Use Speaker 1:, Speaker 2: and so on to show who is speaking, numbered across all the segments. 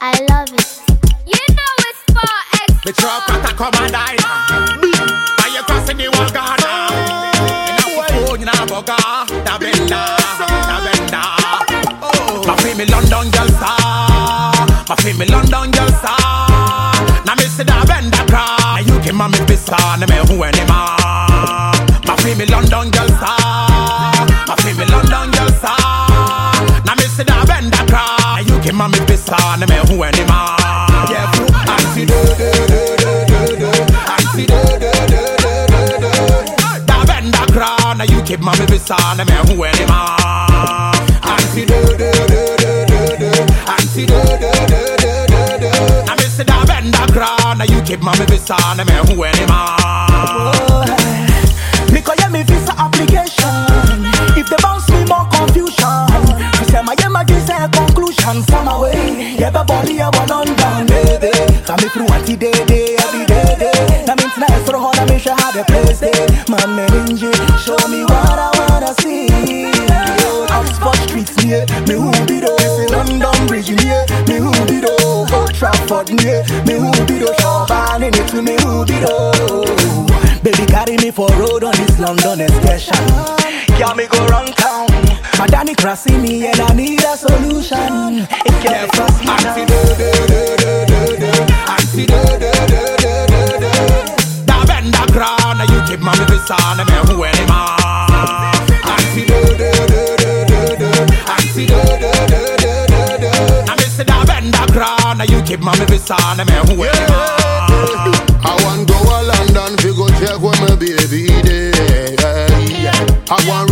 Speaker 1: I love it.
Speaker 2: You know it's for X.
Speaker 3: Me truck at a come and dine. Are you crossing the wall, Ghana? In a phone, in a bugger, da benda, da benda. Oh, my feel me London girl star, my feel me London girl star. Now me see da benda cry. You can me pissa, na me who any ma. My feel me London girl star, my feel me London girl You can me pissa, na me who any ma. Yeah, bro, I see do do do do do do. I see do do do do do do. Da benda cry. Now you keep me pissa, na me who any ma. I see do do do do do do. I see do do do do do do. Me see da benda cry. Now you keep me pissa, na me who any ma.
Speaker 4: Conclusion. Some away. Yeah, but body I want on down, baby. Come me through anti day day every day day. Now me tonight for how me show how the place day. Man, me show me what I wanna see. Oxford streets near me who be the This is London Bridge near me who be the Old Trafford near me who be the Shaban in it to me who be the Baby carry me for road on this London excursion. Yeah, me go round town. My Danny crossing me and I need a solution.
Speaker 3: Keep me visa, na me who any ma. I see do do do do do do. I see do do do do do do. I miss da benda crown, you keep me visa, na me who ma.
Speaker 5: I want go to London fi go check where my baby dey. I want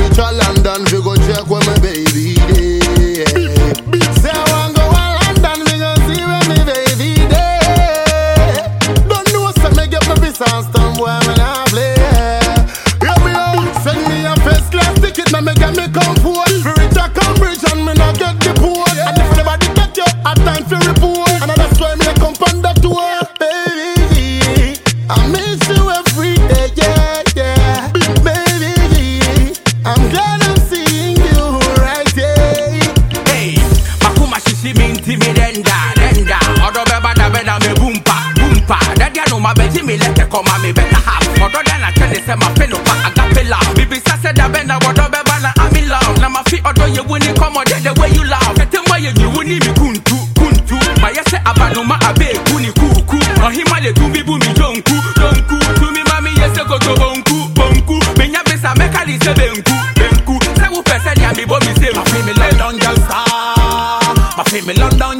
Speaker 3: No ma beti mi lete koma mi better half. Odo den a tell se ma peno pa agape love. Bibi sa se da benda odo beba na I'm in love. Na ma fi odo ye wini come on the way you. Kete mwa ye ni wini mi kuntu, kuntu. Ma ye se abanu ma abe kuni kuku. Ohima le tumbi bumi jonku, jonku. Tumi mami ye se go to bonku, bonku. Menya bisa meka li se benku, benku. Pese ni ami bo mi se Ma fi mi London girl star, ma fi mi London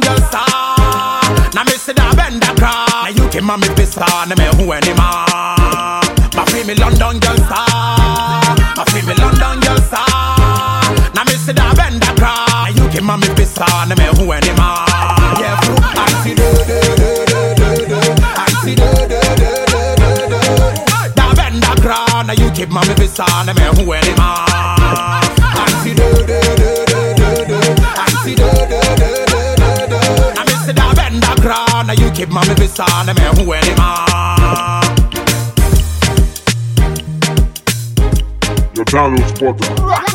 Speaker 3: you can mami pisa na me hu any ma. Ma fi mi London girl star, ma fi mi London girl star. Na mi se da benda cry, you can mami pisa na me hu any ma. Yeah, I see do do do do do do, I see do do do do do now you keep na me hu any ma. Now you keep mami pisa na me hu any ma.
Speaker 6: Your download spotter.